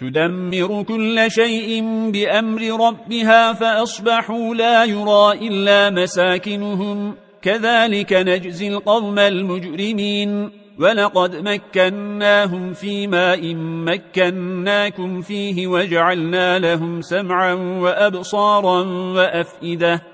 تدمر كل شيء بأمر ربها فأصبحوا لا يرى إلا مساكنهم. كذلك نجزي القوم المجرمين. ولقد مكناهم في ماء مكناكم فيه وجعلنا لهم سمعا وأبصارا وأفئدة.